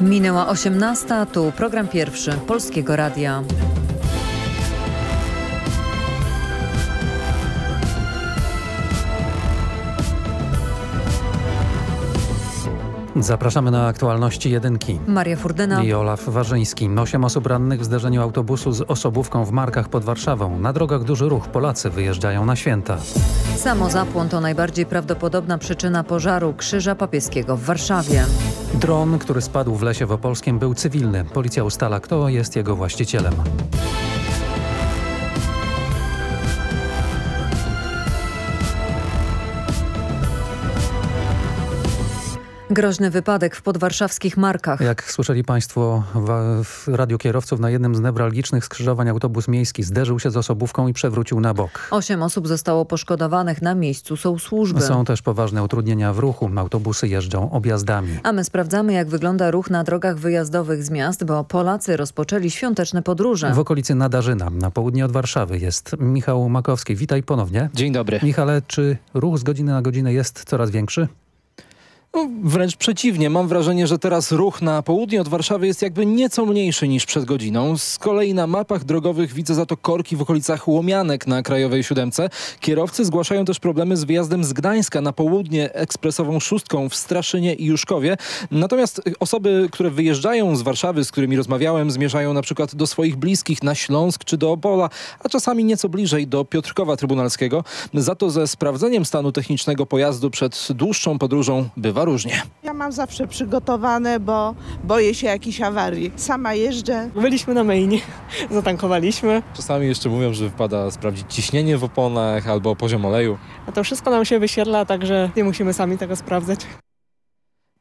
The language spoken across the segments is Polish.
Minęła 18, tu program pierwszy Polskiego Radia. Zapraszamy na aktualności jedynki. Maria Furdyna I Olaf Warzyński. Osiem osób rannych w zderzeniu autobusu z osobówką w Markach pod Warszawą. Na drogach duży ruch. Polacy wyjeżdżają na święta. Samozapłon to najbardziej prawdopodobna przyczyna pożaru Krzyża Papieskiego w Warszawie. Dron, który spadł w lesie w Opolskiem był cywilny. Policja ustala, kto jest jego właścicielem. Groźny wypadek w podwarszawskich Markach. Jak słyszeli Państwo w, w radiu kierowców, na jednym z newralgicznych skrzyżowań autobus miejski zderzył się z osobówką i przewrócił na bok. Osiem osób zostało poszkodowanych. Na miejscu są służby. Są też poważne utrudnienia w ruchu. Autobusy jeżdżą objazdami. A my sprawdzamy, jak wygląda ruch na drogach wyjazdowych z miast, bo Polacy rozpoczęli świąteczne podróże. W okolicy Nadarzyna, na południe od Warszawy jest Michał Makowski. Witaj ponownie. Dzień dobry. Michale, czy ruch z godziny na godzinę jest coraz większy? No, wręcz przeciwnie. Mam wrażenie, że teraz ruch na południe od Warszawy jest jakby nieco mniejszy niż przed godziną. Z kolei na mapach drogowych widzę za to korki w okolicach Łomianek na Krajowej Siódemce. Kierowcy zgłaszają też problemy z wyjazdem z Gdańska na południe ekspresową szóstką w Straszynie i Juszkowie. Natomiast osoby, które wyjeżdżają z Warszawy, z którymi rozmawiałem, zmierzają na przykład do swoich bliskich na Śląsk czy do Opola, a czasami nieco bliżej do Piotrkowa Trybunalskiego. Za to ze sprawdzeniem stanu technicznego pojazdu przed dłuższą podróżą bywa różnie. Ja mam zawsze przygotowane, bo boję się jakichś awarii. Sama jeżdżę. Byliśmy na mainie, zatankowaliśmy, Czasami jeszcze mówią, że wypada sprawdzić ciśnienie w oponach albo poziom oleju. a to wszystko nam się wyświetla, także nie musimy sami tego sprawdzać.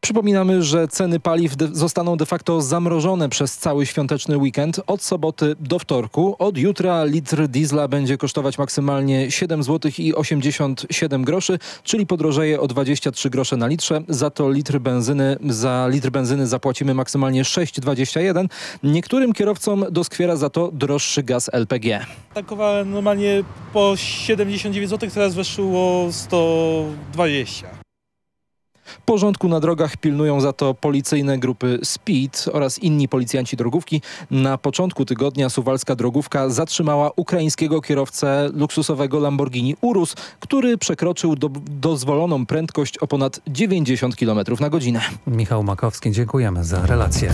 Przypominamy, że ceny paliw de zostaną de facto zamrożone przez cały świąteczny weekend od soboty do wtorku. Od jutra litr diesla będzie kosztować maksymalnie 7 zł i 87 groszy, czyli podrożeje o 23 grosze na litrze. Za to litr benzyny, za litr benzyny zapłacimy maksymalnie 6,21. Niektórym kierowcom doskwiera za to droższy gaz LPG. Tankowałem normalnie po 79 zł, teraz weszło 120. Porządku na drogach pilnują za to policyjne grupy SPEED oraz inni policjanci drogówki. Na początku tygodnia suwalska drogówka zatrzymała ukraińskiego kierowcę luksusowego Lamborghini Urus, który przekroczył do, dozwoloną prędkość o ponad 90 km na godzinę. Michał Makowski, dziękujemy za relację.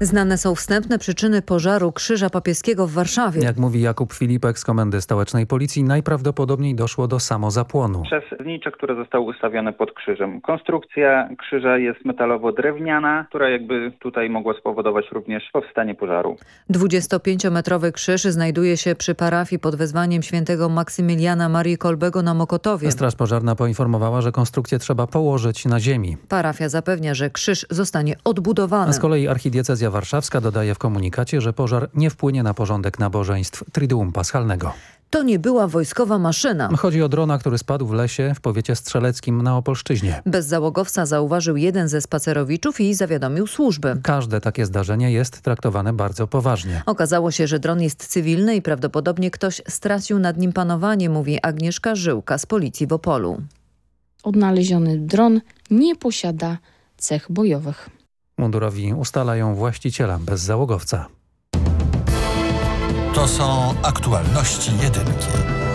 Znane są wstępne przyczyny pożaru Krzyża Papieskiego w Warszawie. Jak mówi Jakub Filipek z Komendy Stołecznej Policji, najprawdopodobniej doszło do samozapłonu. przez znicze, które zostały ustawione pod krzyżem. Konstrukcja krzyża jest metalowo-drewniana, która jakby tutaj mogła spowodować również powstanie pożaru. 25-metrowy krzyż znajduje się przy parafii pod wezwaniem świętego Maksymiliana Marii Kolbego na Mokotowie. Straż Pożarna poinformowała, że konstrukcję trzeba położyć na ziemi. Parafia zapewnia, że krzyż zostanie A odbudowany. z kolei archidiecezja warszawska dodaje w komunikacie, że pożar nie wpłynie na porządek nabożeństw Triduum Paschalnego. To nie była wojskowa maszyna. Chodzi o drona, który spadł w lesie w powiecie strzeleckim na Opolszczyźnie. Bezzałogowca zauważył jeden ze spacerowiczów i zawiadomił służby. Każde takie zdarzenie jest traktowane bardzo poważnie. Okazało się, że dron jest cywilny i prawdopodobnie ktoś stracił nad nim panowanie, mówi Agnieszka Żyłka z policji w Opolu. Odnaleziony dron nie posiada cech bojowych. Mundurowi ustalają właściciela bezzałogowca. To są aktualności jedynki.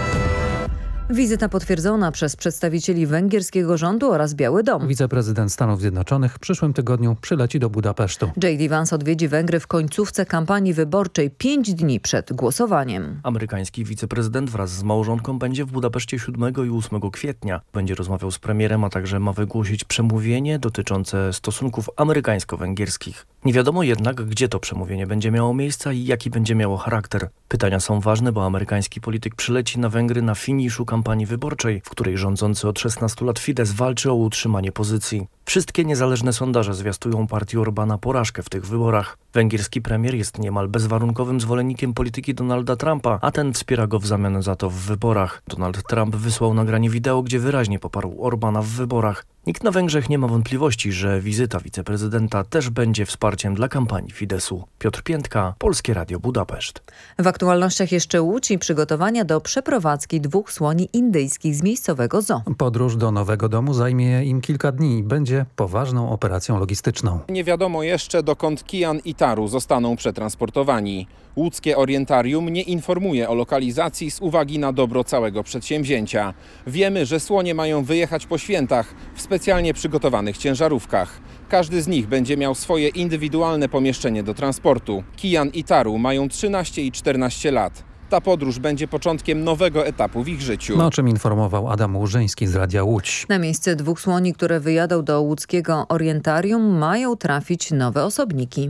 Wizyta potwierdzona przez przedstawicieli węgierskiego rządu oraz Biały Dom. Wiceprezydent Stanów Zjednoczonych w przyszłym tygodniu przyleci do Budapesztu. J.D. Vance odwiedzi Węgry w końcówce kampanii wyborczej pięć dni przed głosowaniem. Amerykański wiceprezydent wraz z małżonką będzie w Budapeszcie 7 i 8 kwietnia. Będzie rozmawiał z premierem, a także ma wygłosić przemówienie dotyczące stosunków amerykańsko-węgierskich. Nie wiadomo jednak, gdzie to przemówienie będzie miało miejsce i jaki będzie miało charakter. Pytania są ważne, bo amerykański polityk przyleci na Węgry na finiszu kampanii wyborczej, w której rządzący od 16 lat Fidesz walczy o utrzymanie pozycji. Wszystkie niezależne sondaże zwiastują partii Orbana porażkę w tych wyborach. Węgierski premier jest niemal bezwarunkowym zwolennikiem polityki Donalda Trumpa, a ten wspiera go w zamian za to w wyborach. Donald Trump wysłał nagranie wideo, gdzie wyraźnie poparł Orbana w wyborach. Nikt na Węgrzech nie ma wątpliwości, że wizyta wiceprezydenta też będzie wsparciem dla kampanii Fidesu. Piotr Piętka, Polskie Radio Budapeszt. W aktualnościach jeszcze Łódź i przygotowania do przeprowadzki dwóch słoni indyjskich z miejscowego zoo. Podróż do nowego domu zajmie im kilka dni i będzie poważną operacją logistyczną. Nie wiadomo jeszcze dokąd Kijan i Taru zostaną przetransportowani. Łódzkie Orientarium nie informuje o lokalizacji z uwagi na dobro całego przedsięwzięcia. Wiemy, że słonie mają wyjechać po świętach w specjalnie przygotowanych ciężarówkach. Każdy z nich będzie miał swoje indywidualne pomieszczenie do transportu. Kijan i Taru mają 13 i 14 lat. Ta podróż będzie początkiem nowego etapu w ich życiu. No, o czym informował Adam Łużyński z Radia Łódź. Na miejsce dwóch słoni, które wyjadą do łódzkiego Orientarium mają trafić nowe osobniki.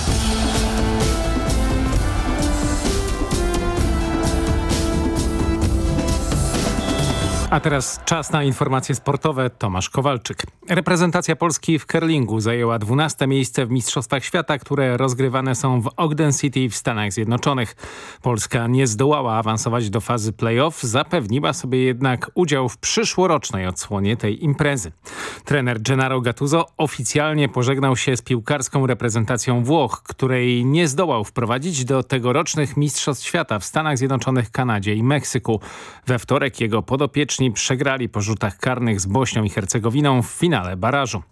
A teraz czas na informacje sportowe. Tomasz Kowalczyk. Reprezentacja Polski w curlingu zajęła 12 miejsce w Mistrzostwach Świata, które rozgrywane są w Ogden City w Stanach Zjednoczonych. Polska nie zdołała awansować do fazy playoff, zapewniła sobie jednak udział w przyszłorocznej odsłonie tej imprezy. Trener Gennaro Gattuso oficjalnie pożegnał się z piłkarską reprezentacją Włoch, której nie zdołał wprowadzić do tegorocznych Mistrzostw Świata w Stanach Zjednoczonych, Kanadzie i Meksyku. We wtorek jego przegrali po rzutach karnych z Bośnią i Hercegowiną w finale barażu.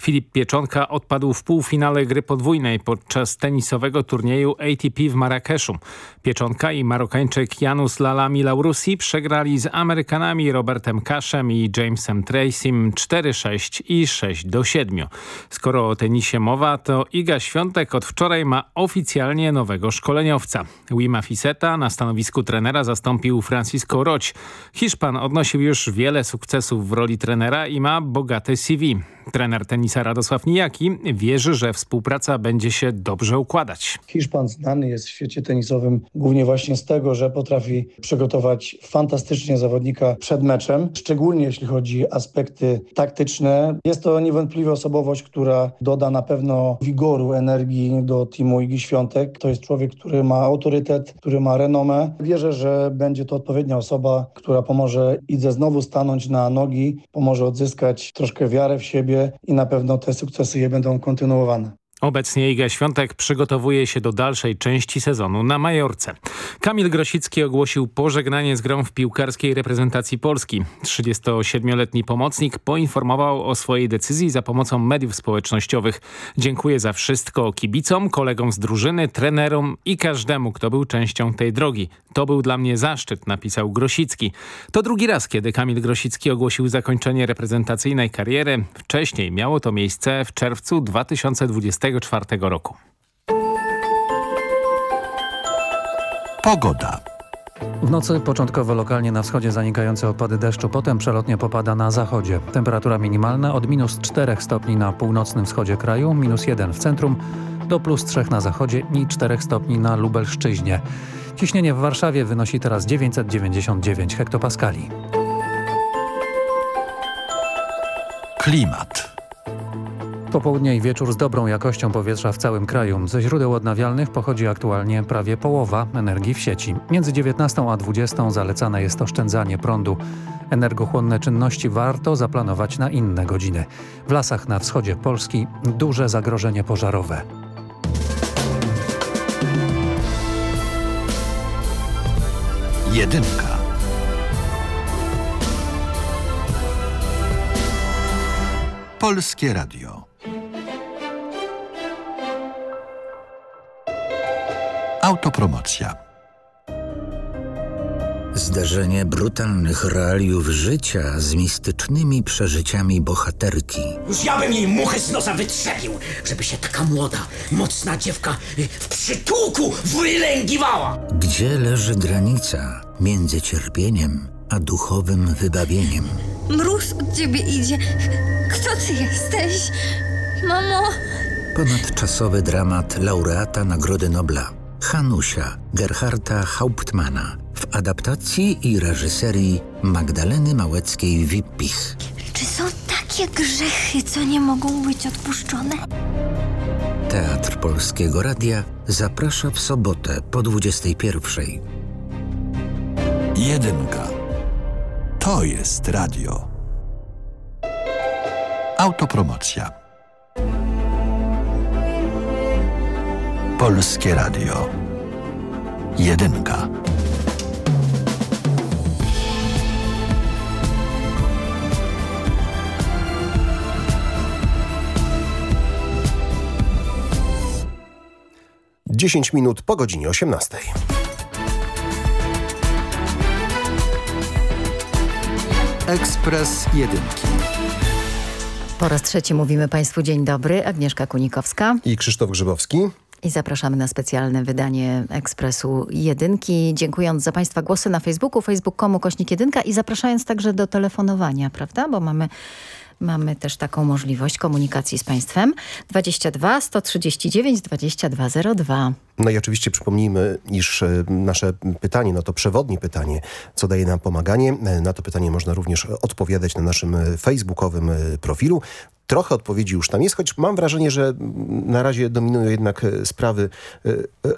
Filip Pieczonka odpadł w półfinale gry podwójnej podczas tenisowego turnieju ATP w Marrakeszu. Pieczonka i Marokańczyk Janus Lalami Laurusi przegrali z Amerykanami Robertem Kaszem i Jamesem Tracym 4-6 i 6-7. Skoro o tenisie mowa, to Iga Świątek od wczoraj ma oficjalnie nowego szkoleniowca. Wima Fiseta na stanowisku trenera zastąpił Francisco Roć. Hiszpan odnosił już wiele sukcesów w roli trenera i ma bogate CV. Trener tenisa Radosław Nijaki wierzy, że współpraca będzie się dobrze układać. Hiszpan znany jest w świecie tenisowym głównie właśnie z tego, że potrafi przygotować fantastycznie zawodnika przed meczem, szczególnie jeśli chodzi o aspekty taktyczne. Jest to niewątpliwie osobowość, która doda na pewno wigoru, energii do teamu Igi Świątek. To jest człowiek, który ma autorytet, który ma renomę. Wierzę, że będzie to odpowiednia osoba, która pomoże Idze znowu stanąć na nogi, pomoże odzyskać troszkę wiarę w siebie i na pewno te sukcesy je będą kontynuowane. Obecnie Iga Świątek przygotowuje się do dalszej części sezonu na Majorce. Kamil Grosicki ogłosił pożegnanie z grą w piłkarskiej reprezentacji Polski. 37-letni pomocnik poinformował o swojej decyzji za pomocą mediów społecznościowych. Dziękuję za wszystko kibicom, kolegom z drużyny, trenerom i każdemu, kto był częścią tej drogi. To był dla mnie zaszczyt, napisał Grosicki. To drugi raz, kiedy Kamil Grosicki ogłosił zakończenie reprezentacyjnej kariery. Wcześniej miało to miejsce w czerwcu 2024 roku. Pogoda. W nocy początkowo lokalnie na wschodzie zanikające opady deszczu, potem przelotnie popada na zachodzie. Temperatura minimalna od minus 4 stopni na północnym wschodzie kraju, minus 1 w centrum, do plus 3 na zachodzie i 4 stopni na Lubelszczyźnie. Ciśnienie w Warszawie wynosi teraz 999 hektopaskali. Klimat. Popołudnie i wieczór z dobrą jakością powietrza w całym kraju. Ze źródeł odnawialnych pochodzi aktualnie prawie połowa energii w sieci. Między 19 a 20 zalecane jest oszczędzanie prądu. Energochłonne czynności warto zaplanować na inne godziny. W lasach na wschodzie Polski duże zagrożenie pożarowe. Jedynka. Polskie Radio. Autopromocja. Zderzenie brutalnych realiów życia z mistycznymi przeżyciami bohaterki. Już ja bym jej muchę z nosa wytrzepił, żeby się taka młoda, mocna dziewka w przytułku wylęgiwała. Gdzie leży granica między cierpieniem a duchowym wybawieniem? Mróz od ciebie idzie. Kto ty jesteś? Mamo! Ponadczasowy dramat laureata Nagrody Nobla. Hanusia Gerharta Hauptmana w adaptacji i reżyserii Magdaleny Małeckiej-Wippich. Czy są takie takie grzechy, co nie mogą być odpuszczone. Teatr Polskiego Radia zaprasza w sobotę po 21. Jedynka. To jest radio. Autopromocja. Polskie Radio. Jedynka. Dziesięć minut po godzinie 18. Ekspres Jedynki. Po raz trzeci mówimy Państwu dzień dobry. Agnieszka Kunikowska. I Krzysztof Grzybowski. I zapraszamy na specjalne wydanie Ekspresu Jedynki. Dziękując za Państwa głosy na Facebooku, facebook.com kośnik jedynka i zapraszając także do telefonowania, prawda? Bo mamy Mamy też taką możliwość komunikacji z Państwem. 22 139 2202. No i oczywiście przypomnijmy, iż e, nasze pytanie, no to przewodnie pytanie, co daje nam pomaganie. E, na to pytanie można również odpowiadać na naszym e, facebookowym profilu. Trochę odpowiedzi już tam jest, choć mam wrażenie, że na razie dominują jednak sprawy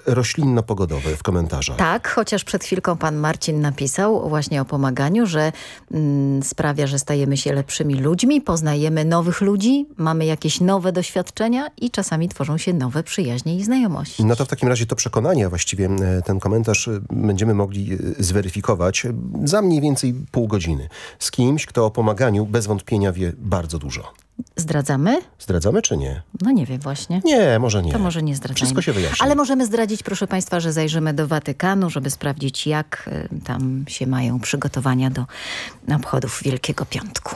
roślinno-pogodowe w komentarzach. Tak, chociaż przed chwilką pan Marcin napisał właśnie o pomaganiu, że mm, sprawia, że stajemy się lepszymi ludźmi, poznajemy nowych ludzi, mamy jakieś nowe doświadczenia i czasami tworzą się nowe przyjaźnie i znajomości. No to w takim razie to przekonanie, a właściwie ten komentarz będziemy mogli zweryfikować za mniej więcej pół godziny z kimś, kto o pomaganiu bez wątpienia wie bardzo dużo. Zdradzamy? Zdradzamy czy nie? No nie wiem właśnie. Nie, może nie. To może nie zdradzamy. Wszystko się wyjaśni. Ale możemy zdradzić, proszę Państwa, że zajrzymy do Watykanu, żeby sprawdzić, jak tam się mają przygotowania do obchodów Wielkiego Piątku.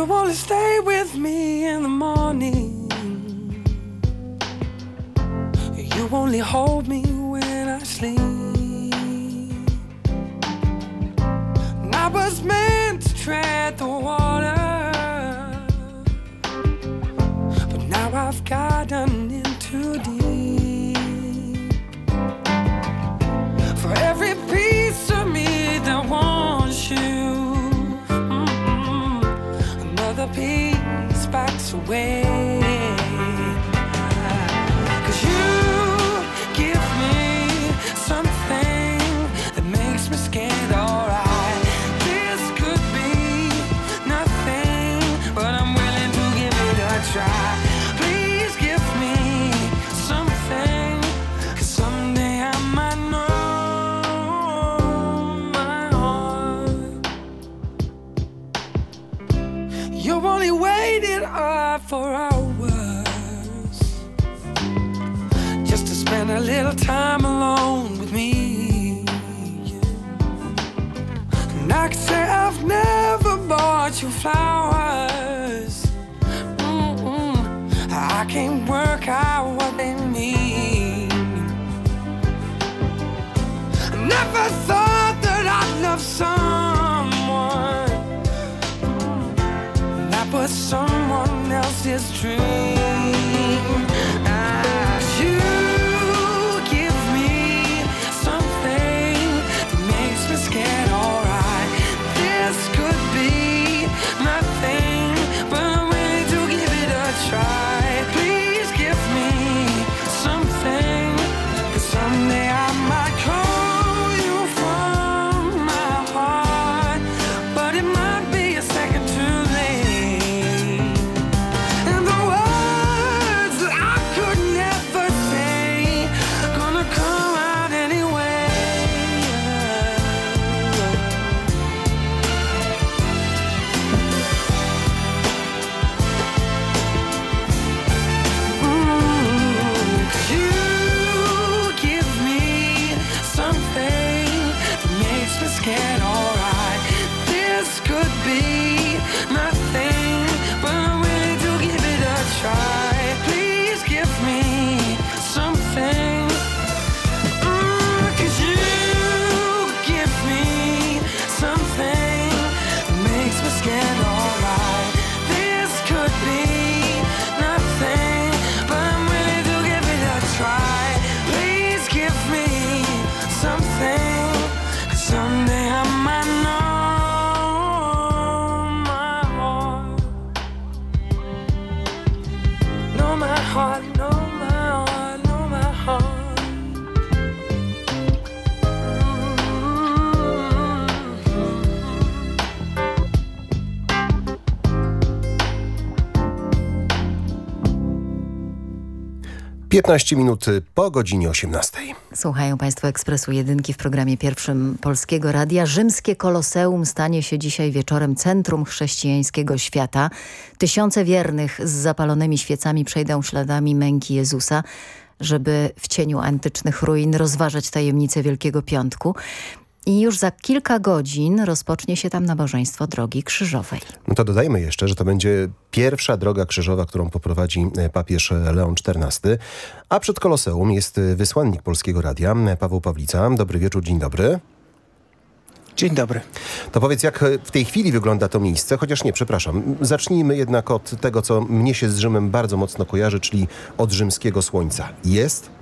You wanna stay with me in the morning? You only hold me when I sleep. And I was meant to tread the water But now I've gotten in too deep. For every piece away for hours. Just to spend a little time alone with me. And I could say I've never bought you flowers. Mm-mm. I can't work out this is true. 15 minut po godzinie 18. Słuchają Państwo Ekspresu Jedynki w programie pierwszym Polskiego Radia. Rzymskie Koloseum stanie się dzisiaj wieczorem centrum chrześcijańskiego świata. Tysiące wiernych z zapalonymi świecami przejdą śladami męki Jezusa żeby w cieniu antycznych ruin rozważać tajemnicę Wielkiego Piątku. I już za kilka godzin rozpocznie się tam nabożeństwo Drogi Krzyżowej. No to dodajmy jeszcze, że to będzie pierwsza droga krzyżowa, którą poprowadzi e, papież Leon XIV. A przed Koloseum jest wysłannik Polskiego Radia, Paweł Pawlica. Dobry wieczór, dzień dobry. Dzień dobry. To powiedz, jak w tej chwili wygląda to miejsce? Chociaż nie, przepraszam. Zacznijmy jednak od tego, co mnie się z Rzymem bardzo mocno kojarzy, czyli od rzymskiego słońca. Jest?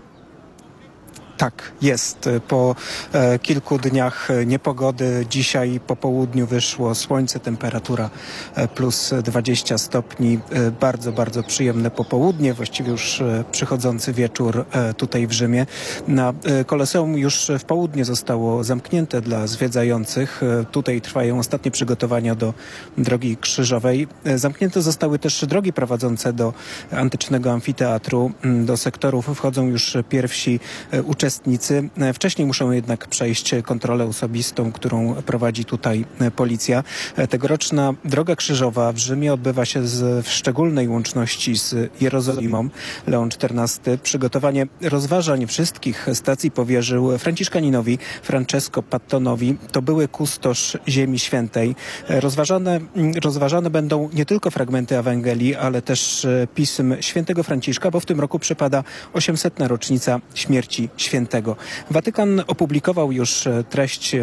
Tak, jest. Po e, kilku dniach niepogody dzisiaj po południu wyszło słońce, temperatura e, plus 20 stopni. E, bardzo, bardzo przyjemne popołudnie, właściwie już przychodzący wieczór tutaj w Rzymie. Na Koloseum już w południe zostało zamknięte dla zwiedzających. Tutaj trwają ostatnie przygotowania do Drogi Krzyżowej. Zamknięte zostały też drogi prowadzące do antycznego amfiteatru. Do sektorów wchodzą już pierwsi uczestnicy uczestnicy. Wcześniej muszą jednak przejść kontrolę osobistą, którą prowadzi tutaj policja. Tegoroczna Droga Krzyżowa w Rzymie odbywa się z, w szczególnej łączności z Jerozolimą. Leon XIV przygotowanie rozważań wszystkich stacji powierzył Franciszkaninowi Francesco Pattonowi. To były kustosz Ziemi Świętej. Rozważane, rozważane będą nie tylko fragmenty Ewangelii, ale też pism świętego Franciszka, bo w tym roku przypada 800. rocznica śmierci świętego. Watykan opublikował już treść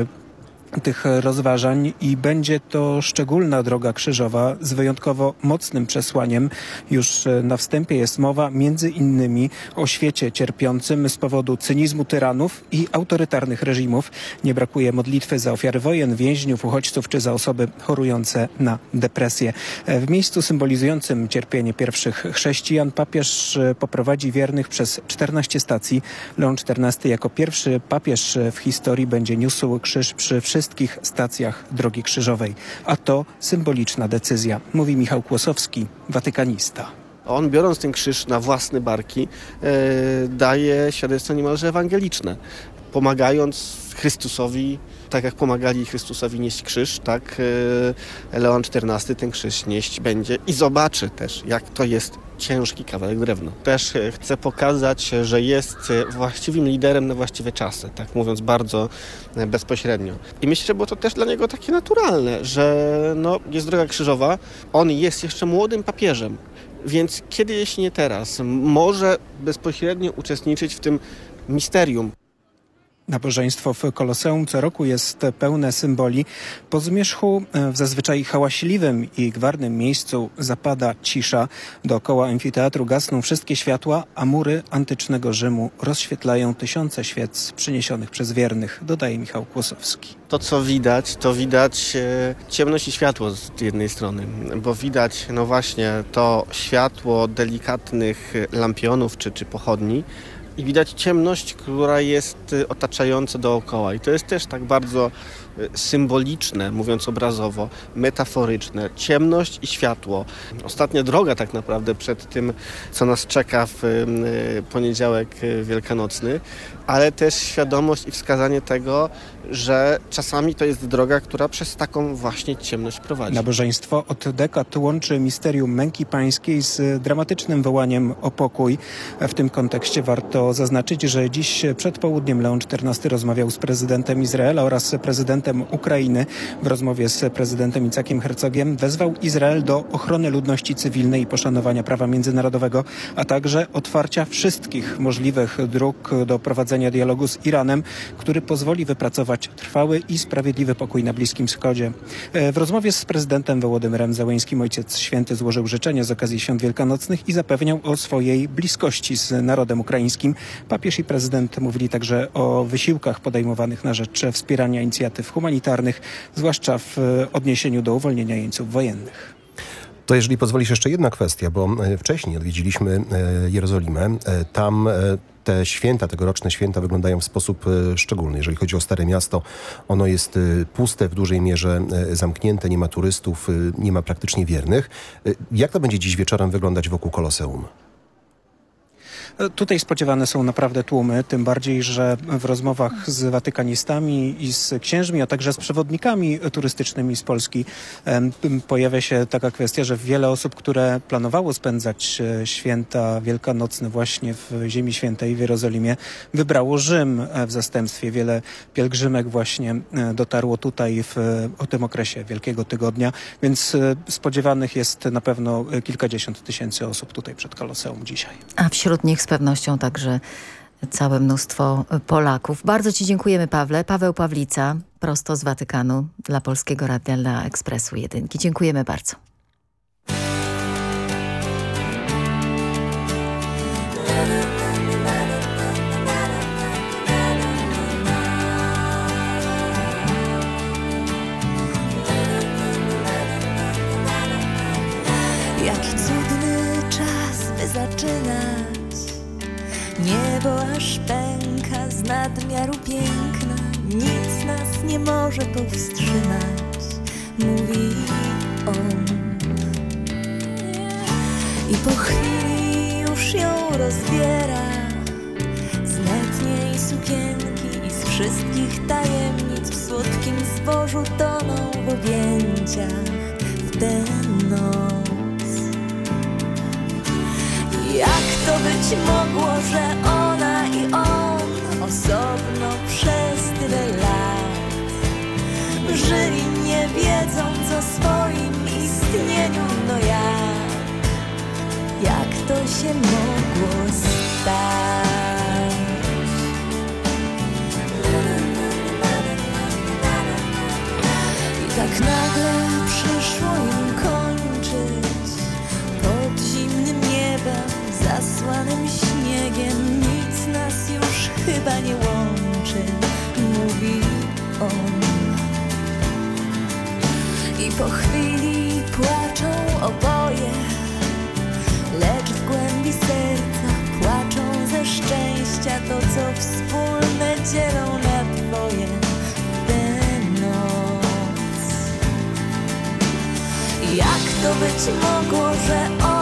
tych rozważań i będzie to szczególna droga krzyżowa z wyjątkowo mocnym przesłaniem. Już na wstępie jest mowa między innymi o świecie cierpiącym z powodu cynizmu tyranów i autorytarnych reżimów. Nie brakuje modlitwy za ofiary wojen, więźniów, uchodźców czy za osoby chorujące na depresję. W miejscu symbolizującym cierpienie pierwszych chrześcijan papież poprowadzi wiernych przez 14 stacji. Leon XIV jako pierwszy papież w historii będzie niósł krzyż przy wszystkich wszystkich stacjach Drogi Krzyżowej. A to symboliczna decyzja, mówi Michał Kłosowski, watykanista. On biorąc ten krzyż na własne barki e, daje świadectwo niemalże ewangeliczne, pomagając Chrystusowi, tak jak pomagali Chrystusowi nieść krzyż, tak e, Leon XIV ten krzyż nieść będzie i zobaczy też, jak to jest ciężki kawałek drewna. Też chcę pokazać, że jest właściwym liderem na właściwe czasy, tak mówiąc bardzo bezpośrednio. I myślę, że było to też dla niego takie naturalne, że no, jest droga krzyżowa, on jest jeszcze młodym papieżem, więc kiedy, jeśli nie teraz, może bezpośrednio uczestniczyć w tym misterium. Nabożeństwo w Koloseum co roku jest pełne symboli. Po zmierzchu w zazwyczaj hałaśliwym i gwarnym miejscu zapada cisza. Dookoła amfiteatru gasną wszystkie światła, a mury antycznego Rzymu rozświetlają tysiące świec przyniesionych przez wiernych, dodaje Michał Kłosowski. To, co widać, to widać e, ciemność i światło z jednej strony, bo widać, no właśnie, to światło delikatnych lampionów czy, czy pochodni, i widać ciemność, która jest otaczająca dookoła. I to jest też tak bardzo symboliczne, mówiąc obrazowo, metaforyczne. Ciemność i światło. Ostatnia droga tak naprawdę przed tym, co nas czeka w poniedziałek wielkanocny, ale też świadomość i wskazanie tego, że czasami to jest droga, która przez taką właśnie ciemność prowadzi. Nabożeństwo od dekad łączy misterium męki pańskiej z dramatycznym wołaniem o pokój. W tym kontekście warto zaznaczyć, że dziś przed południem Leon XIV rozmawiał z prezydentem Izraela oraz prezydentem Ukrainy. W rozmowie z prezydentem Icakiem Herzogiem wezwał Izrael do ochrony ludności cywilnej i poszanowania prawa międzynarodowego, a także otwarcia wszystkich możliwych dróg do prowadzenia dialogu z Iranem, który pozwoli wypracować trwały i sprawiedliwy pokój na Bliskim Wschodzie. W rozmowie z prezydentem Wołodymyrem Załęskim Ojciec Święty złożył życzenia z okazji świąt wielkanocnych i zapewniał o swojej bliskości z narodem ukraińskim. Papież i prezydent mówili także o wysiłkach podejmowanych na rzecz wspierania inicjatyw humanitarnych, zwłaszcza w odniesieniu do uwolnienia jeńców wojennych. To jeżeli pozwolisz jeszcze jedna kwestia, bo wcześniej odwiedziliśmy Jerozolimę. Tam te święta, tegoroczne święta wyglądają w sposób szczególny. Jeżeli chodzi o Stare Miasto, ono jest puste, w dużej mierze zamknięte, nie ma turystów, nie ma praktycznie wiernych. Jak to będzie dziś wieczorem wyglądać wokół Koloseum? Tutaj spodziewane są naprawdę tłumy, tym bardziej, że w rozmowach z watykanistami i z księżmi, a także z przewodnikami turystycznymi z Polski pojawia się taka kwestia, że wiele osób, które planowało spędzać e, święta wielkanocne właśnie w Ziemi Świętej w Jerozolimie, wybrało Rzym e, w zastępstwie. Wiele pielgrzymek właśnie e, dotarło tutaj w tym okresie Wielkiego Tygodnia, więc spodziewanych jest na pewno kilkadziesiąt tysięcy osób tutaj przed Koloseum dzisiaj. A wśród nich z pewnością także całe mnóstwo Polaków. Bardzo Ci dziękujemy, Pawle. Paweł Pawlica, prosto z Watykanu dla Polskiego Radia, dla Ekspresu Jedynki. Dziękujemy bardzo. Niebo aż pęka z nadmiaru piękna. Nic nas nie może powstrzymać Mówi on. I po chwili już ją rozbiera Z letniej sukienki i z wszystkich tajemnic W słodkim zbożu toną w objęciach w tę noc. Jak to być mogło, że ona i on osobno przez tyle lat. Żyli nie wiedząc o swoim istnieniu, no jak, jak to się mogło stać? I tak nagle przyszło im kończyć. Pod zimnym niebem zasłanym śniegiem nic nas już chyba nie łączy, mówi on. I po chwili płaczą oboje, lecz w głębi serca płaczą ze szczęścia to, co wspólne dzielą na dwoje noc. Jak to być mogło, że ona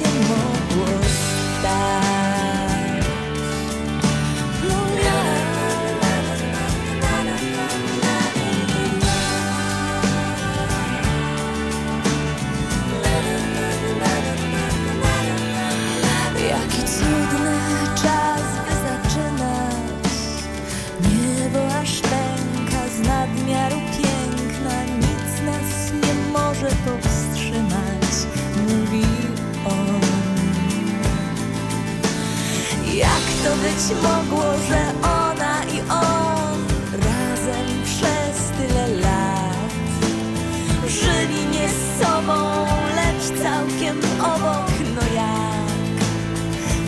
to się być mogło, że ona i on Razem przez tyle lat Żyli nie z sobą, lecz całkiem obok No jak?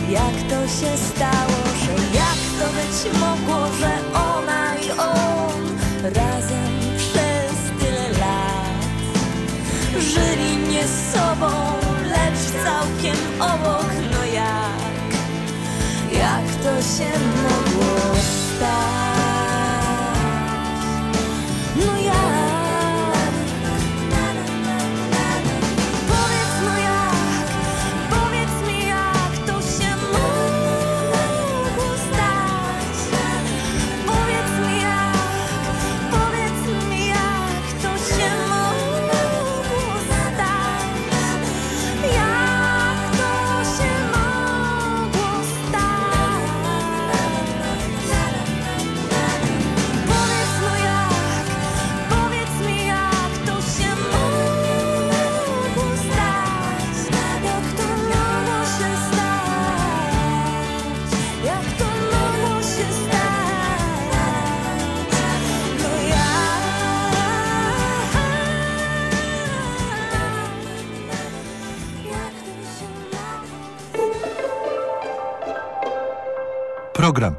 Jak to się stało, że jak to być mogło, że ona i on razem przez tyle lat żyli nie z sobą, lecz całkiem obok, jak to się mogło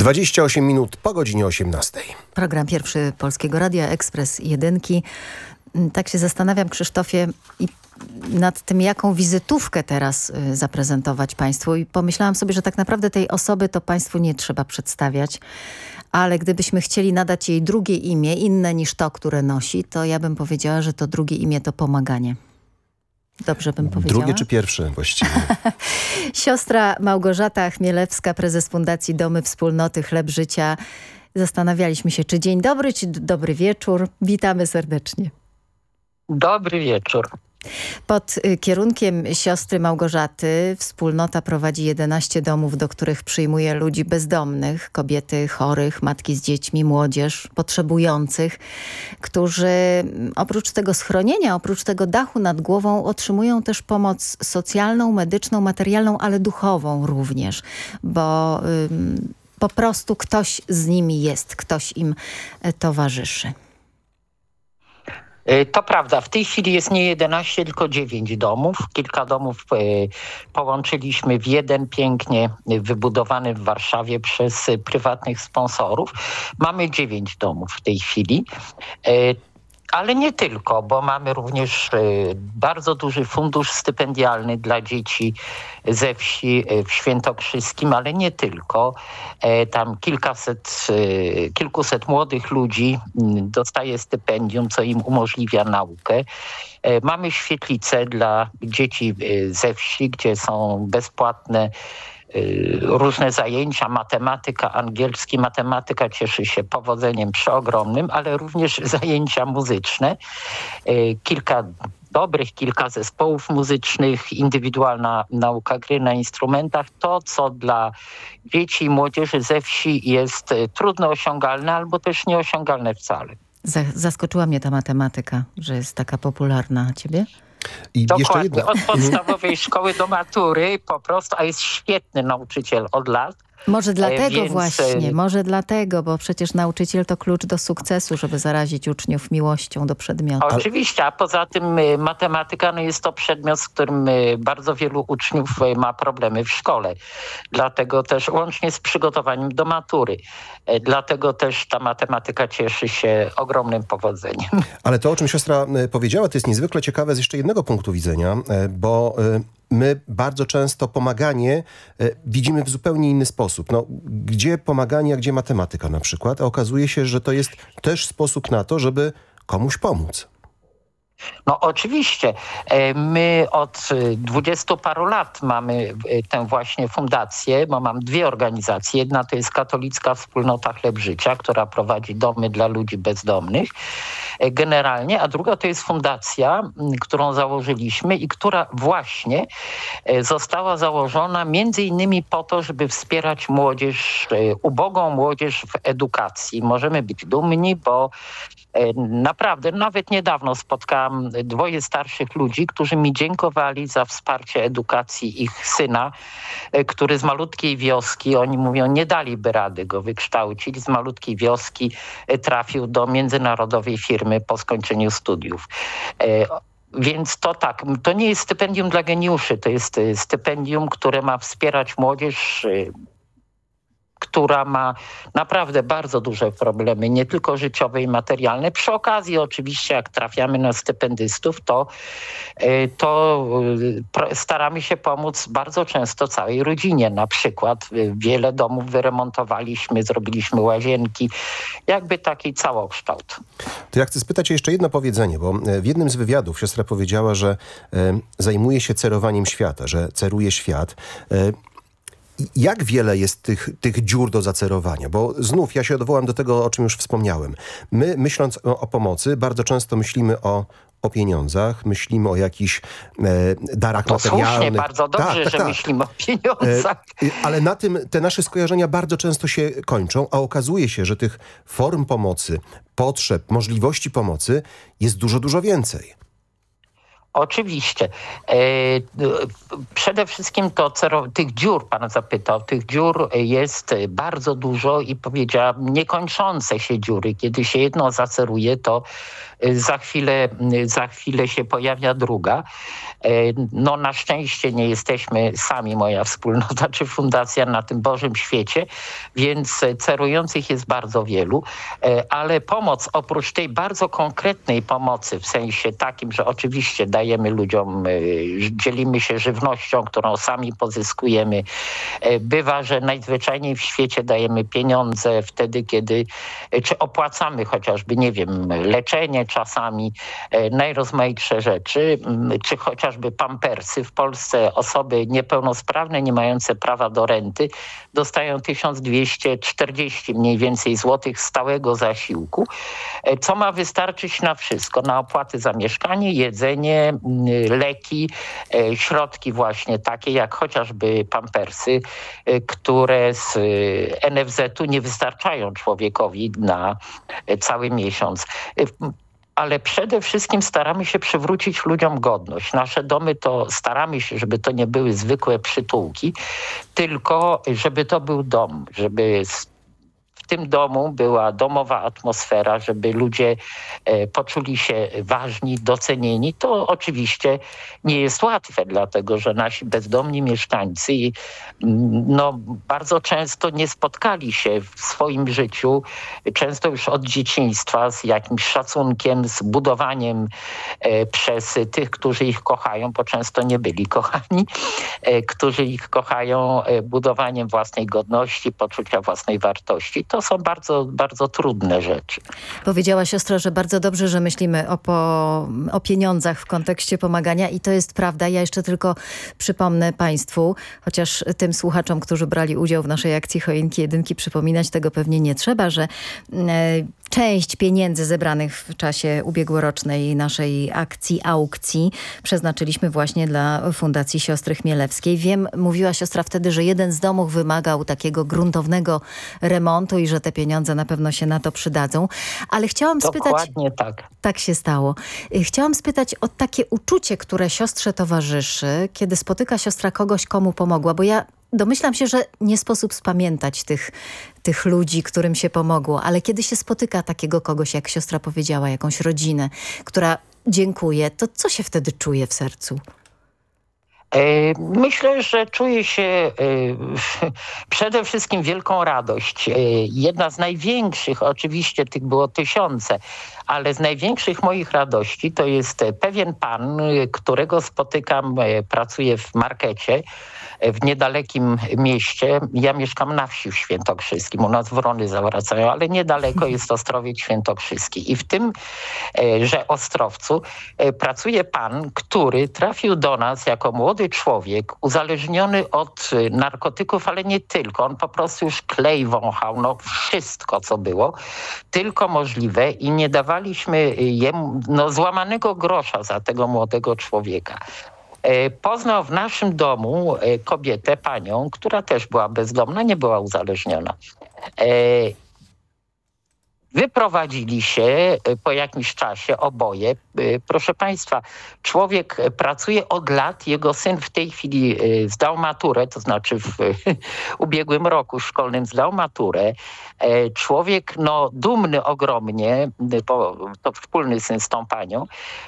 28 minut po godzinie 18. Program pierwszy Polskiego Radia Ekspres Jedynki. Tak się zastanawiam, Krzysztofie, i nad tym, jaką wizytówkę teraz y, zaprezentować Państwu. I pomyślałam sobie, że tak naprawdę tej osoby to Państwu nie trzeba przedstawiać, ale gdybyśmy chcieli nadać jej drugie imię, inne niż to, które nosi, to ja bym powiedziała, że to drugie imię to pomaganie. Dobrze bym powiedziała? Drugie czy pierwsze właściwie? Siostra Małgorzata Chmielewska, prezes Fundacji Domy Wspólnoty Chleb Życia. Zastanawialiśmy się, czy dzień dobry, czy dobry wieczór. Witamy serdecznie. Dobry wieczór. Pod y, kierunkiem siostry Małgorzaty wspólnota prowadzi 11 domów, do których przyjmuje ludzi bezdomnych, kobiety chorych, matki z dziećmi, młodzież, potrzebujących, którzy mm, oprócz tego schronienia, oprócz tego dachu nad głową otrzymują też pomoc socjalną, medyczną, materialną, ale duchową również, bo ym, po prostu ktoś z nimi jest, ktoś im e, towarzyszy. E, To prawda, w tej chwili jest nie 11, tylko 9 domów. Kilka domów e, połączyliśmy w jeden pięknie wybudowany w Warszawie przez e, prywatnych sponsorów. Mamy 9 domów w tej chwili. Ale nie tylko, bo mamy również e, bardzo duży fundusz stypendialny dla dzieci ze wsi e, w Świętokrzyskim, ale nie tylko. E, Tam kilkaset, e, kilkuset młodych ludzi mm, dostaje stypendium, co im umożliwia naukę. E, Mamy świetlice dla dzieci ze wsi, gdzie są bezpłatne y, różne zajęcia, matematyka, angielski. Matematyka cieszy się powodzeniem przeogromnym, ale również zajęcia muzyczne. Y, Kilka dobrych, kilka zespołów muzycznych, indywidualna nauka gry na instrumentach. To, co dla dzieci i młodzieży ze wsi jest y, trudno osiągalne albo też nieosiągalne wcale. Za- Zaskoczyła mnie ta matematyka, że jest taka popularna. Ciebie? I Dokładnie, od podstawowej szkoły do matury po prostu, a jest świetny nauczyciel od lat. Może E, dlatego więc, właśnie, e, może dlatego, bo przecież nauczyciel to klucz do sukcesu, żeby zarazić uczniów miłością do przedmiotu. Oczywiście, a poza tym y, matematyka no jest to przedmiot, z którym bardzo wielu uczniów ma problemy w szkole. Dlatego też łącznie z przygotowaniem do matury. E, Dlatego też ta matematyka cieszy się ogromnym powodzeniem. Ale to, o czym siostra e, powiedziała, to jest niezwykle ciekawe z jeszcze jednego punktu widzenia, e, bo e, my bardzo często pomaganie e, widzimy w zupełnie inny sposób. No, gdzie pomaganie, a gdzie matematyka na przykład, a okazuje się, że to jest też sposób na to, żeby komuś pomóc. No oczywiście. E, My od y, dwudziestu paru lat mamy y, tę właśnie fundację, bo mam dwie organizacje. Jedna to jest Katolicka Wspólnota Chleb Życia, która prowadzi domy dla ludzi bezdomnych e, generalnie, a druga to jest fundacja, którą założyliśmy i która właśnie e, została założona między innymi po to, żeby wspierać młodzież, e, ubogą młodzież w edukacji. Możemy być dumni, bo E, Naprawdę, nawet niedawno spotkałam dwoje starszych ludzi, którzy mi dziękowali za wsparcie edukacji ich syna, e, który z malutkiej wioski, oni mówią, nie daliby rady go wykształcić. Z malutkiej wioski e, trafił do międzynarodowej firmy po skończeniu studiów. E, Więc to tak, to nie jest stypendium dla geniuszy, to jest e, stypendium, które ma wspierać młodzież e, która ma naprawdę bardzo duże problemy, nie tylko życiowe i materialne. Przy okazji oczywiście jak trafiamy na stypendystów, to, y, to y, staramy się pomóc bardzo często całej rodzinie. Na przykład y, wiele domów wyremontowaliśmy, zrobiliśmy łazienki, jakby taki całokształt. To ja chcę spytać jeszcze jedno powiedzenie, bo e, w jednym z wywiadów siostra powiedziała, że e, zajmuje się cerowaniem świata, że ceruje świat. E, jak wiele jest tych, tych dziur do zacerowania? Bo znów ja się odwołam do tego, o czym już wspomniałem. My, myśląc o, o pomocy, bardzo często myślimy o, o pieniądzach, myślimy o jakichś e, darach To słusznie, materialnych. bardzo dobrze, Tak, tak, że tak. myślimy o pieniądzach. E, Ale na tym te nasze skojarzenia bardzo często się kończą, a okazuje się, że tych form pomocy, potrzeb, możliwości pomocy jest dużo, dużo więcej. Oczywiście. E, przede wszystkim to cero- tych dziur, pan zapytał, tych dziur jest bardzo dużo i powiedziałam niekończące się dziury. Kiedy się jedno zaceruje, to za chwilę, za chwilę się pojawia druga. E, No na szczęście nie jesteśmy sami, moja wspólnota czy fundacja na tym Bożym świecie, więc cerujących jest bardzo wielu, E, ale pomoc oprócz tej bardzo konkretnej pomocy, w sensie takim, że oczywiście dajemy ludziom, e, dzielimy się żywnością, którą sami pozyskujemy. Bywa, że najzwyczajniej w świecie dajemy pieniądze wtedy, kiedy, czy opłacamy chociażby, nie wiem, leczenie czasami, e, najrozmaitsze rzeczy, m, czy chociażby pampersy. W Polsce osoby niepełnosprawne, nie mające prawa do renty, dostają 1240 mniej więcej złotych stałego zasiłku, e, co ma wystarczyć na wszystko, na opłaty za mieszkanie, jedzenie, m, leki, e, środki właśnie takie jak chociażby pampersy, które z NFZ-u nie wystarczają człowiekowi na cały miesiąc. Ale przede wszystkim staramy się przywrócić ludziom godność. Nasze domy to staramy się, żeby to nie były zwykłe przytułki, tylko żeby to był dom, żeby tym domu była domowa atmosfera, żeby ludzie e, poczuli się ważni, docenieni. To oczywiście nie jest łatwe, dlatego że nasi bezdomni mieszkańcy mm, no, bardzo często nie spotkali się w swoim życiu, często już od dzieciństwa, z jakimś szacunkiem, z budowaniem e, przez tych, którzy ich kochają, bo często nie byli kochani, e, którzy ich kochają budowaniem własnej godności, poczucia własnej wartości. To są bardzo, bardzo trudne rzeczy. Powiedziała siostra, że bardzo dobrze, że myślimy o, po, o pieniądzach w kontekście pomagania i to jest prawda. Ja jeszcze tylko przypomnę Państwu, chociaż tym słuchaczom, którzy brali udział w naszej akcji Choinki Jedynki, przypominać tego pewnie nie trzeba, że e, część pieniędzy zebranych w czasie ubiegłorocznej naszej akcji, aukcji przeznaczyliśmy właśnie dla Fundacji Siostry Chmielewskiej. Wiem, mówiła siostra wtedy, że jeden z domów wymagał takiego gruntownego remontu i że te pieniądze na pewno się na to przydadzą. Ale chciałam spytać... Dokładnie tak. Tak się stało. Y, Chciałam spytać o takie uczucie, które siostrze towarzyszy, kiedy spotyka siostra kogoś, komu pomogła, bo ja domyślam się, że nie sposób spamiętać tych, tych ludzi, którym się pomogło, ale kiedy się spotyka takiego kogoś, jak siostra powiedziała, jakąś rodzinę, która dziękuję, to co się wtedy czuje w sercu? E, Myślę, że czuję się e, przede wszystkim wielką radość. E, Jedna z największych, oczywiście tych było tysiące, ale z największych moich radości to jest pewien pan, którego spotykam, pracuje w markecie w niedalekim mieście. Ja mieszkam na wsi w Świętokrzyskim. U nas wrony zawracają, ale niedaleko jest Ostrowiec Świętokrzyski. I w tym, e, że Ostrowcu e, pracuje pan, który trafił do nas jako młody człowiek, uzależniony od e, narkotyków, ale nie tylko. On po prostu już klej wąchał, no wszystko, co było, tylko możliwe i nie dawaliśmy jemu no, złamanego grosza za tego młodego człowieka. E, Poznał w naszym domu e, kobietę, panią, która też była bezdomna, nie była uzależniona. Wyprowadzili się e, po jakimś czasie oboje. E, Proszę Państwa, człowiek e, pracuje od lat. Jego syn w tej chwili zdał maturę, to znaczy w ubiegłym roku szkolnym zdał maturę. Człowiek no, dumny ogromnie, bo to wspólny syn z tą panią.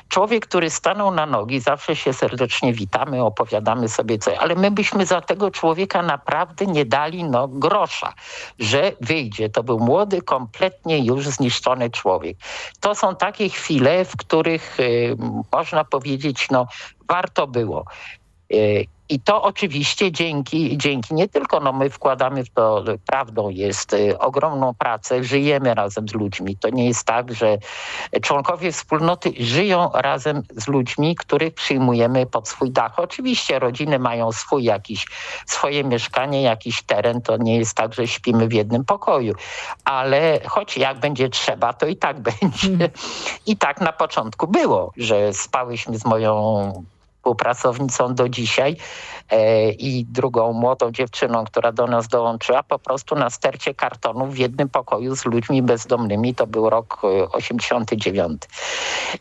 Człowiek, który stanął na nogi, zawsze się serdecznie witamy, opowiadamy sobie coś, ale my byśmy za tego człowieka naprawdę nie dali no, grosza, że wyjdzie. To był młody, kompletnie już zniszczony człowiek. To są takie chwile, w których y, można powiedzieć, no warto było. I to oczywiście dzięki, dzięki nie tylko no my wkładamy w to, prawdą jest y, ogromną pracę, żyjemy razem z ludźmi. To nie jest tak, że członkowie wspólnoty żyją razem z ludźmi, których przyjmujemy pod swój dach. Oczywiście rodziny mają swój jakiś, swoje mieszkanie, jakiś teren. To nie jest tak, że śpimy w jednym pokoju. Ale choć jak będzie trzeba, to i tak będzie. I tak na początku było, że spałyśmy z moją współpracownicą do dzisiaj e, i drugą młodą dziewczyną, która do nas dołączyła, po prostu na stercie kartonów w jednym pokoju z ludźmi bezdomnymi. To był rok e, 89.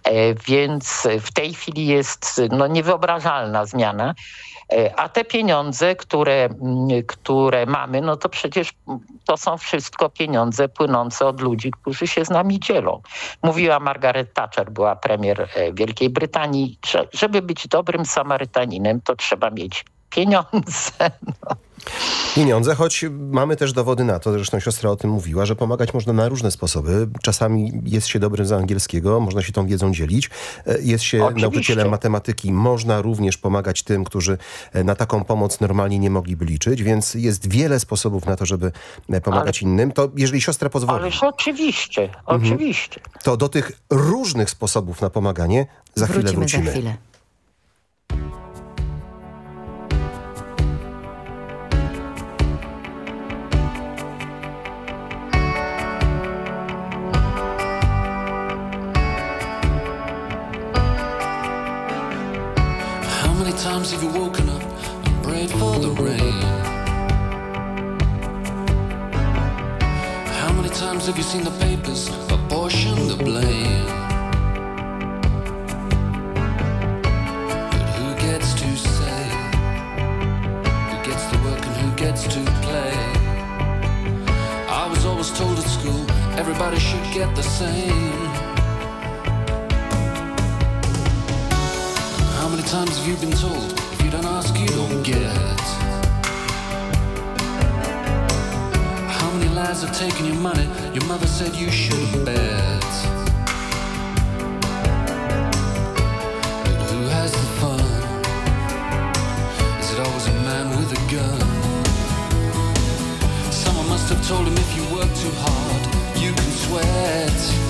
E, więc w tej chwili jest no, niewyobrażalna zmiana. E, A te pieniądze, które, które mamy, no to przecież to są wszystko pieniądze płynące od ludzi, którzy się z nami dzielą. Mówiła Margaret Thatcher, była premier e, Wielkiej Brytanii, że żeby być dobrym Samarytaninem, to trzeba mieć pieniądze. No. Pieniądze, choć mamy też dowody na to, zresztą siostra o tym mówiła, że pomagać można na różne sposoby. Czasami jest się dobrym z angielskiego, można się tą wiedzą dzielić. E, Jest się Oczywiście. nauczycielem matematyki, można również pomagać tym, którzy e, na taką pomoc normalnie nie mogliby liczyć, więc jest wiele sposobów na to, żeby e, pomagać innym. To jeżeli siostra pozwoli, Ależ oczywiście, Mhm. oczywiście. to do tych różnych sposobów na pomaganie za chwilę Wrócimy wrócimy. za chwilę. How many times have you woken up and prayed for the rain? How many times have you seen the papers apportion the blame? Gets to play? I was always told at school everybody should get the same. How many times have you been told if you don't ask, you don't get? How many lies have taken your money? Your mother said you shouldn't bet. Told him if you work too hard, you can sweat.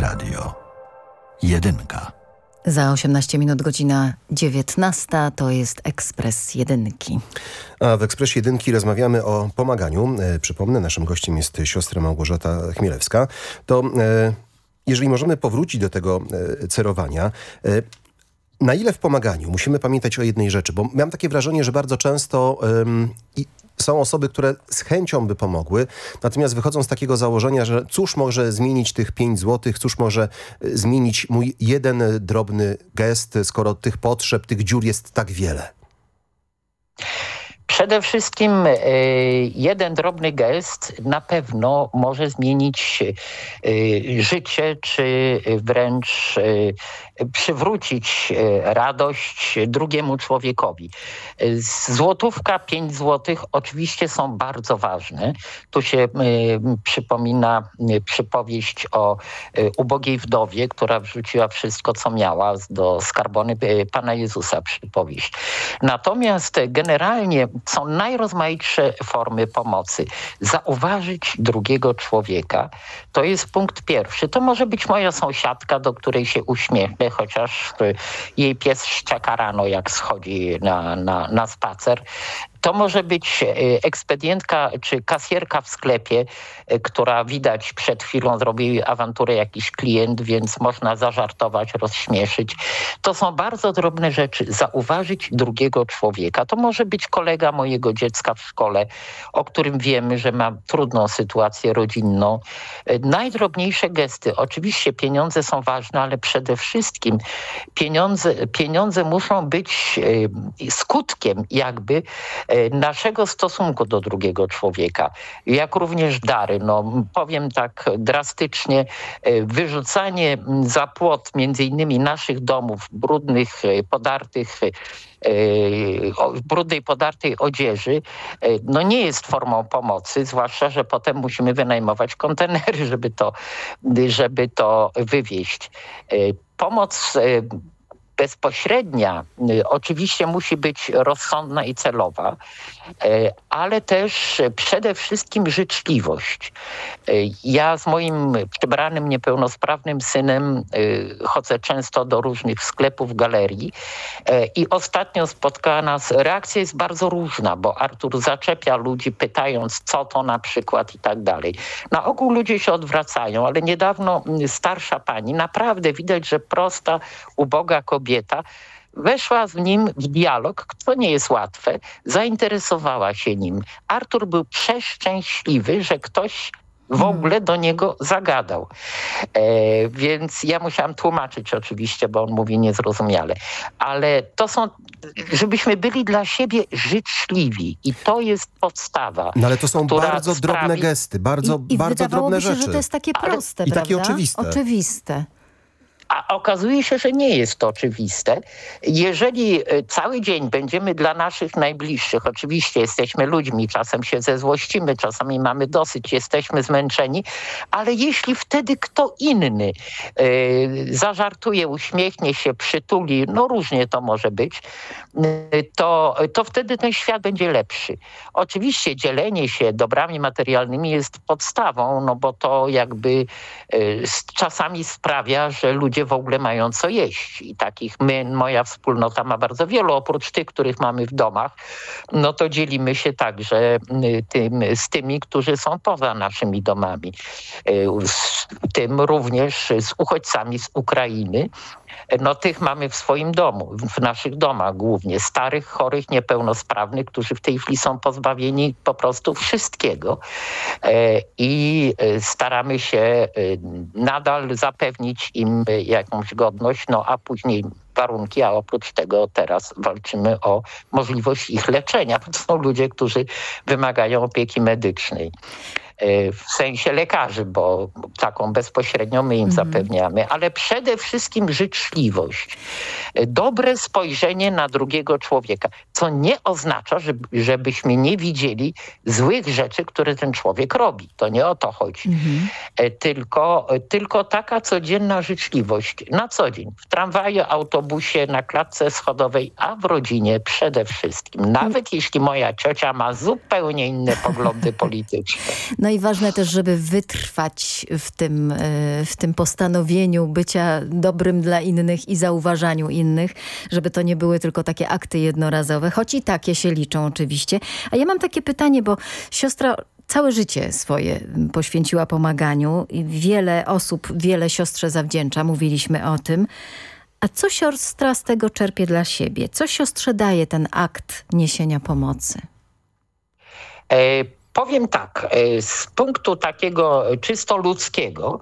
Polskie Radio. Jedynka. Za 18 minut godzina 19 to jest Ekspres Jedynki. A w Ekspresie Jedynki rozmawiamy o pomaganiu. E, przypomnę, naszym gościem jest siostra Małgorzata Chmielewska. To e, jeżeli możemy powrócić do tego e, cerowania, e, na ile w pomaganiu musimy pamiętać o jednej rzeczy? Bo miałem takie wrażenie, że bardzo często ym, i są osoby, które z chęcią by pomogły, natomiast wychodzą z takiego założenia, że cóż może zmienić tych 5 złotych, cóż może y, zmienić mój jeden drobny gest, skoro tych potrzeb, tych dziur jest tak wiele. Przede wszystkim e, jeden drobny gest na pewno może zmienić e, życie, czy wręcz e, przywrócić radość drugiemu człowiekowi. Złotówka, pięć złotych oczywiście są bardzo ważne. Tu się przypomina przypowieść o ubogiej wdowie, która wrzuciła wszystko, co miała do skarbony Pana Jezusa przypowieść. Natomiast generalnie są najrozmaitsze formy pomocy. Zauważyć drugiego człowieka to jest punkt pierwszy. To może być moja sąsiadka, do której się uśmiechnę, chociaż jej pies szczeka rano, jak schodzi na, na, na spacer. To może być ekspedientka czy kasjerka w sklepie, która widać przed chwilą zrobił awanturę jakiś klient, więc można zażartować, rozśmieszyć. To są bardzo drobne rzeczy. Zauważyć drugiego człowieka. To może być kolega mojego dziecka w szkole, o którym wiemy, że ma trudną sytuację rodzinną. Najdrobniejsze gesty. Oczywiście pieniądze są ważne, ale przede wszystkim pieniądze, pieniądze muszą być skutkiem jakby naszego stosunku do drugiego człowieka, jak również dary. No, powiem tak drastycznie, wyrzucanie za płot między innymi naszych domów, brudnych, podartych brudnej, podartej odzieży, no nie jest formą pomocy, zwłaszcza, że potem musimy wynajmować kontenery, żeby to, żeby to wywieźć. Pomoc bezpośrednia oczywiście musi być rozsądna i celowa, ale też przede wszystkim życzliwość. Ja z moim przybranym niepełnosprawnym synem chodzę często do różnych sklepów, galerii i ostatnio spotkała nas, reakcja jest bardzo różna, bo Artur zaczepia ludzi pytając co to na przykład i tak dalej. Na ogół ludzie się odwracają, ale niedawno starsza pani, naprawdę widać, że prosta, uboga kobieta, weszła z nim w dialog, co nie jest łatwe, zainteresowała się nim. Artur był przeszczęśliwy, że ktoś w ogóle do niego zagadał. E, więc ja musiałam tłumaczyć oczywiście, bo on mówi niezrozumiale. Ale to są, żebyśmy byli dla siebie życzliwi i to jest podstawa. No ale to są bardzo sprawi... drobne gesty, bardzo, I bardzo wydawałoby drobne się, rzeczy. że to jest takie proste, I prawda? takie oczywiste. Oczywiste. A okazuje się, że nie jest to oczywiste. Jeżeli e, cały dzień będziemy dla naszych najbliższych, oczywiście jesteśmy ludźmi, czasem się zezłościmy, czasami mamy dosyć, jesteśmy zmęczeni, ale jeśli wtedy kto inny y, zażartuje, uśmiechnie się, przytuli, no różnie to może być, y, to, to wtedy ten świat będzie lepszy. Oczywiście dzielenie się dobrami materialnymi jest podstawą, no bo to jakby czasami sprawia, że ludzie w ogóle mają co jeść. I takich my, moja wspólnota ma bardzo wielu, oprócz tych, których mamy w domach, no to dzielimy się także tym, z tymi, którzy są poza naszymi domami. Z tym również z uchodźcami z Ukrainy. No tych mamy w swoim domu, w naszych domach głównie. Starych, chorych, niepełnosprawnych, którzy w tej chwili są pozbawieni po prostu wszystkiego. I staramy się nadal zapewnić im jakąś godność, no a później warunki, a oprócz tego teraz walczymy o możliwość ich leczenia. To są ludzie, którzy wymagają opieki medycznej w sensie lekarzy, bo taką bezpośrednio my im Mhm. zapewniamy, ale przede wszystkim życzliwość. Dobre spojrzenie na drugiego człowieka, co nie oznacza, że, żebyśmy nie widzieli złych rzeczy, które ten człowiek robi. To nie o to chodzi. E, Tylko, tylko taka codzienna życzliwość na co dzień. W tramwaju, autobusie, na klatce schodowej, a w rodzinie przede wszystkim. Nawet jeśli moja ciocia ma zupełnie inne poglądy polityczne. No No i ważne też, żeby wytrwać w tym, e, w tym postanowieniu bycia dobrym dla innych i zauważaniu innych, żeby to nie były tylko takie akty jednorazowe, choć i takie się liczą oczywiście. A ja mam takie pytanie, bo siostra całe życie swoje poświęciła pomaganiu i wiele osób, wiele siostrze zawdzięcza, mówiliśmy o tym. A co siostra z tego czerpie dla siebie? Co siostrze daje ten akt niesienia pomocy? E, powiem tak, e, z punktu takiego czysto ludzkiego,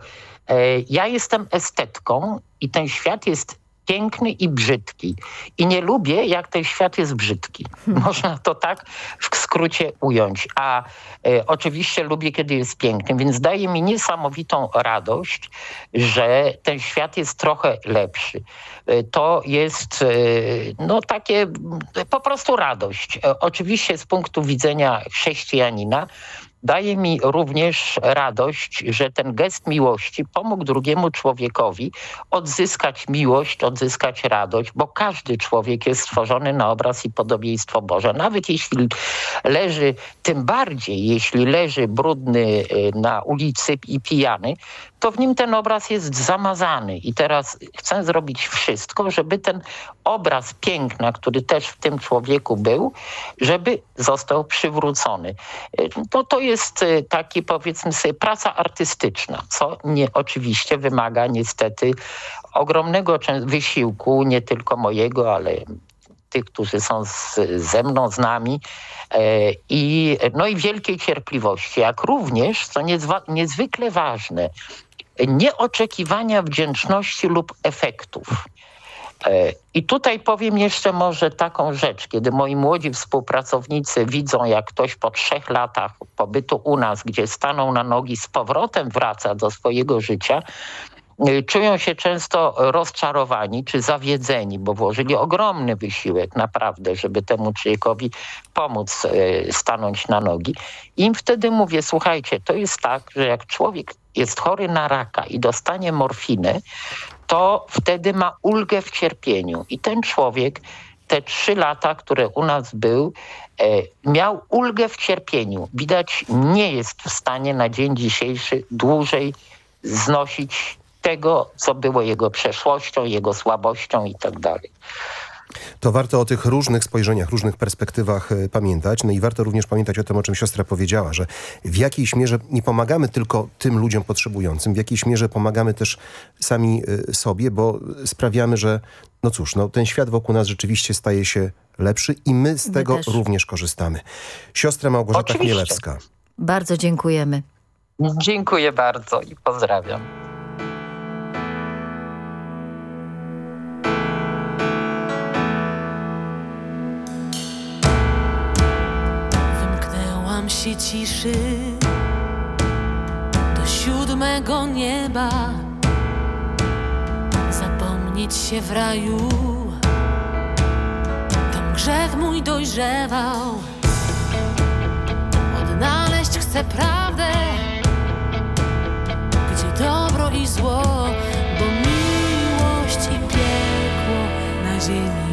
e, ja jestem estetką i ten świat jest piękny i brzydki. I nie lubię, jak ten świat jest brzydki. Można to tak w skrócie ująć. A e, oczywiście lubię, kiedy jest piękny, więc daje mi niesamowitą radość, że ten świat jest trochę lepszy. E, to jest e, no takie po prostu radość. E, oczywiście z punktu widzenia chrześcijanina daje mi również radość, że ten gest miłości pomógł drugiemu człowiekowi odzyskać miłość, odzyskać radość, bo każdy człowiek jest stworzony na obraz i podobieństwo Boże. Nawet jeśli leży, tym bardziej jeśli leży brudny y, na ulicy i pijany, to w nim ten obraz jest zamazany. I teraz chcę zrobić wszystko, żeby ten obraz piękna, który też w tym człowieku był, żeby został przywrócony. No to jest y, taki powiedzmy sobie praca artystyczna, co nie oczywiście wymaga niestety ogromnego wysiłku, nie tylko mojego, ale tych, którzy są z, ze mną, z nami e, i, no i wielkiej cierpliwości, jak również, co niezwa, niezwykle ważne, nieoczekiwania wdzięczności lub efektów. E, I tutaj powiem jeszcze może taką rzecz, kiedy moi młodzi współpracownicy widzą, jak ktoś po trzech latach pobytu u nas, gdzie staną na nogi, z powrotem wraca do swojego życia, czują się często rozczarowani czy zawiedzeni, bo włożyli ogromny wysiłek naprawdę, żeby temu człowiekowi pomóc e, stanąć na nogi. Im wtedy mówię, słuchajcie, to jest tak, że jak człowiek jest chory na raka i dostanie morfinę, to wtedy ma ulgę w cierpieniu. I ten człowiek te trzy lata, które u nas był, e, miał ulgę w cierpieniu. Widać, nie jest w stanie na dzień dzisiejszy dłużej znosić tego, co było jego przeszłością, jego słabością i tak dalej. To warto o tych różnych spojrzeniach, różnych perspektywach y, pamiętać. No i warto również pamiętać o tym, o czym siostra powiedziała, że w jakiejś mierze nie pomagamy tylko tym ludziom potrzebującym, w jakiejś mierze pomagamy też sami y, sobie, bo sprawiamy, że no cóż, no, ten świat wokół nas rzeczywiście staje się lepszy i my z my tego też. również korzystamy. Siostra Małgorzata Oczywiście. Chmielewska. Bardzo dziękujemy. Dziękuję bardzo i pozdrawiam. Się ciszy. Do siódmego nieba, zapomnieć się w raju. Tam grzech mój dojrzewał, odnaleźć chcę prawdę, gdzie dobro i zło, bo miłość i piekło na ziemi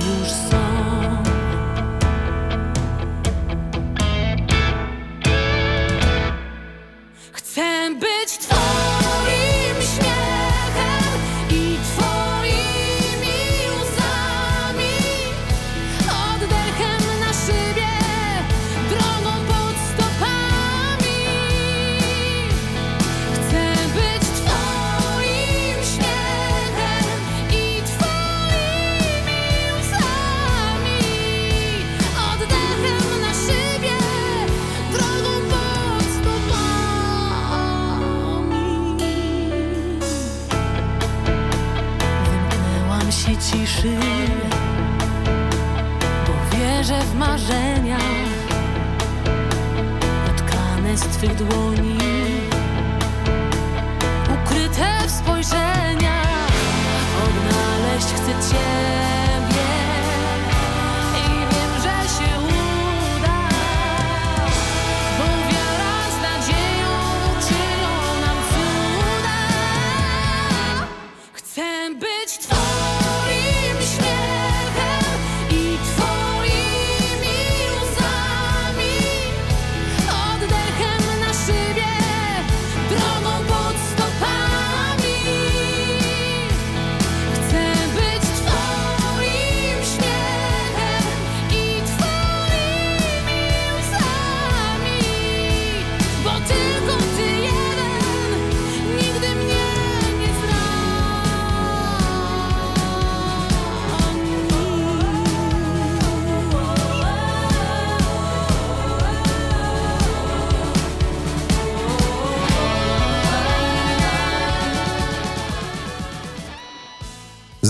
twych dłoni. Ukryte w spojrzeniach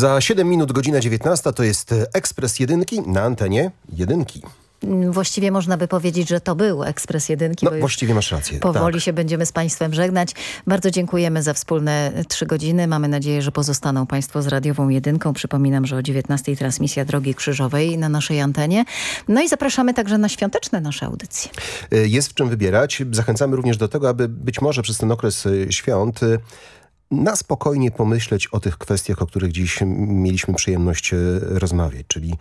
Za 7 minut godzina 19 to jest Ekspres Jedynki na antenie Jedynki. Właściwie można by powiedzieć, że to był Ekspres Jedynki. No właściwie masz rację. Powoli tak. się będziemy z Państwem żegnać. Bardzo dziękujemy za wspólne trzy godziny. Mamy nadzieję, że pozostaną Państwo z Radiową Jedynką. Przypominam, że o 19 transmisja Drogi Krzyżowej na naszej antenie. No i zapraszamy także na świąteczne nasze audycje. Jest w czym wybierać. Zachęcamy również do tego, aby być może przez ten okres y, świąt y, na spokojnie pomyśleć o tych kwestiach, o których dziś mieliśmy przyjemność y, rozmawiać, czyli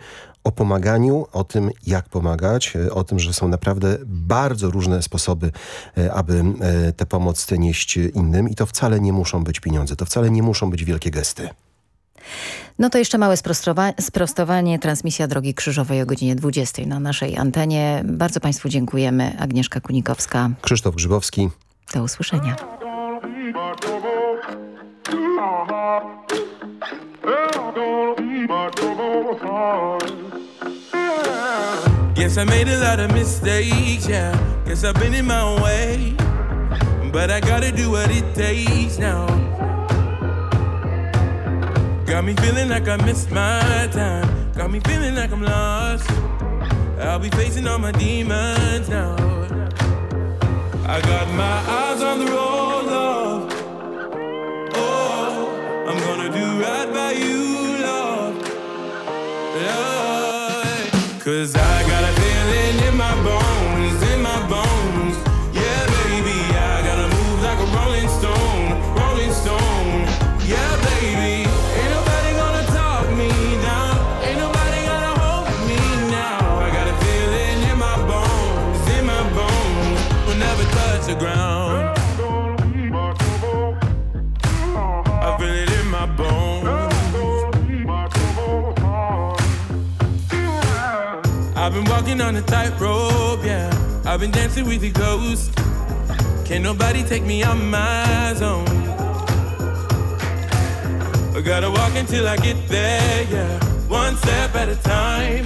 o pomaganiu, o tym jak pomagać, y, o tym, że są naprawdę bardzo różne sposoby, y, aby tę pomoc nieść innym i to wcale nie muszą być pieniądze, to wcale nie muszą być wielkie gesty. No to jeszcze małe sprostowanie. Transmisja Drogi Krzyżowej o godzinie 20 na naszej antenie. Bardzo Państwu dziękujemy. Agnieszka Kunikowska. Krzysztof Grzybowski. Do usłyszenia. Guess I made a lot of mistakes, yeah. Guess I've been in my way. But I gotta do what it takes now. Got me feeling like I missed my time. Got me feeling like I'm lost. I'll be facing all my demons now. I got my eyes on the road, Cause I been walking on a tightrope, yeah. I've been dancing with the ghost. Can't nobody take me out my zone. I gotta walk until I get there, yeah. One step at a time.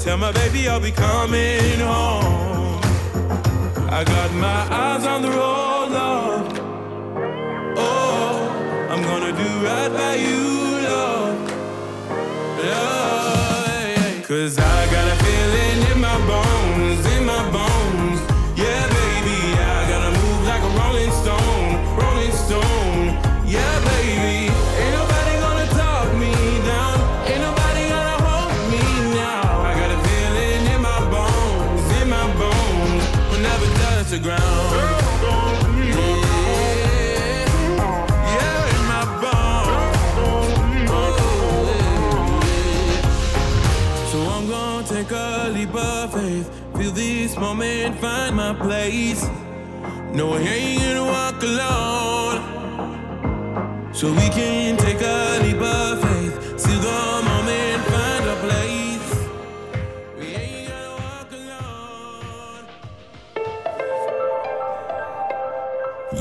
Tell my baby I'll be coming home. I got my eyes on the road, love. Oh, I'm gonna do right the ground. So I'm gonna take a leap of faith. Feel this moment, find my place. No, I ain't gonna walk alone. So we can take a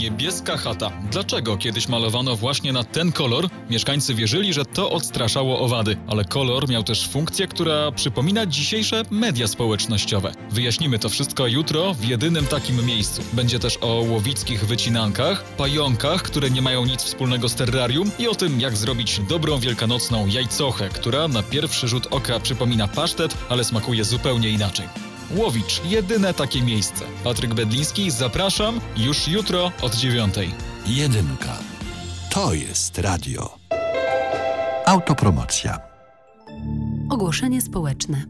Niebieska chata. Dlaczego kiedyś malowano właśnie na ten kolor? Mieszkańcy wierzyli, że to odstraszało owady, ale kolor miał też funkcję, która przypomina dzisiejsze media społecznościowe. Wyjaśnimy to wszystko jutro w jedynym takim miejscu. Będzie też o łowickich wycinankach, pająkach, które nie mają nic wspólnego z terrarium i o tym, jak zrobić dobrą wielkanocną jajcochę, która na pierwszy rzut oka przypomina pasztet, ale smakuje zupełnie inaczej. Łowicz, jedyne takie miejsce. Patryk Bedliński, zapraszam już jutro od dziewiątej. Jedynka. To jest radio. Autopromocja. Ogłoszenie społeczne.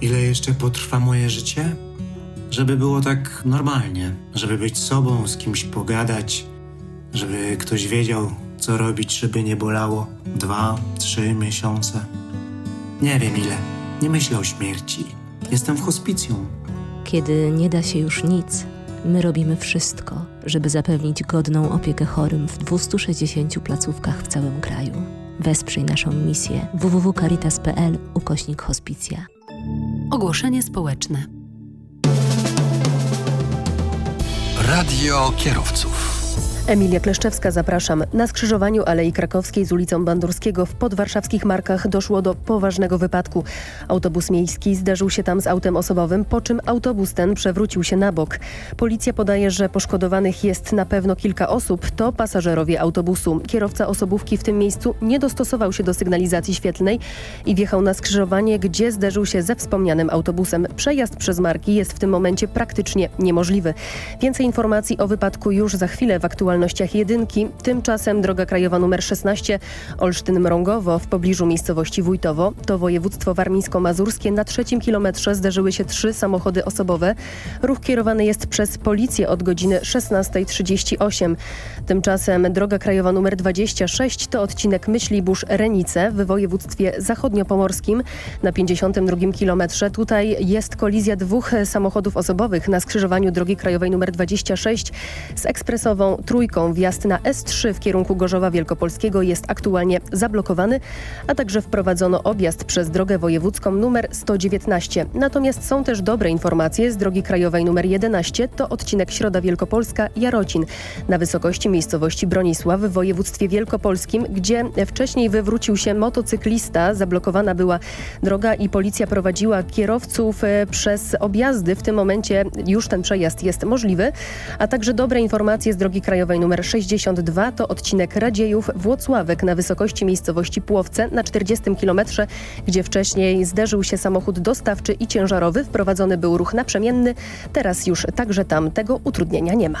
Ile jeszcze potrwa moje życie? Żeby było tak normalnie, żeby być sobą, z kimś pogadać, żeby ktoś wiedział, co robić, żeby nie bolało dwa, trzy miesiące. Nie wiem ile. Nie myślę o śmierci. Jestem w hospicjum. Kiedy nie da się już nic, my robimy wszystko, żeby zapewnić godną opiekę chorym w 260 placówkach w całym kraju. Wesprzyj naszą misję www.caritas.pl ukośnik hospicja. Ogłoszenie społeczne. Radio kierowców. Emilia Kleszczewska, zapraszam. Na skrzyżowaniu Alei Krakowskiej z ulicą Bandurskiego w podwarszawskich Markach doszło do poważnego wypadku. Autobus miejski zderzył się tam z autem osobowym, po czym autobus ten przewrócił się na bok. Policja podaje, że poszkodowanych jest na pewno kilka osób. To pasażerowie autobusu. Kierowca osobówki w tym miejscu nie dostosował się do sygnalizacji świetlnej i wjechał na skrzyżowanie, gdzie zderzył się ze wspomnianym autobusem. Przejazd przez Marki jest w tym momencie praktycznie niemożliwy. Więcej informacji o wypadku już za chwilę w aktualności jedynki. Tymczasem droga krajowa nr 16 Olsztyn-Mrągowo w pobliżu miejscowości Wójtowo to województwo warmińsko-mazurskie. Na trzecim kilometrze zderzyły się trzy samochody osobowe. Ruch kierowany jest przez policję od godziny 16.38. Tymczasem droga krajowa nr 26 to odcinek Myślibórz-Renice w województwie zachodniopomorskim na 52 kilometrze. Tutaj jest kolizja dwóch samochodów osobowych na skrzyżowaniu drogi krajowej nr 26 z ekspresową trójką trójką. Wjazd na S3 w kierunku Gorzowa Wielkopolskiego jest aktualnie zablokowany, a także wprowadzono objazd przez drogę wojewódzką numer 119. Natomiast są też dobre informacje z drogi krajowej numer 11. To odcinek Środa Wielkopolska Jarocin na wysokości miejscowości Bronisław w województwie wielkopolskim, gdzie wcześniej wywrócił się motocyklista. Zablokowana była droga i policja prowadziła kierowców e, przez objazdy. W tym momencie już ten przejazd jest możliwy, a także dobre informacje z drogi krajowej numer 62 to odcinek Radziejów-Włocławek na wysokości miejscowości Płowce na 40 km, gdzie wcześniej zderzył się samochód dostawczy i ciężarowy. Wprowadzony był ruch naprzemienny. Teraz już także tam tego utrudnienia nie ma.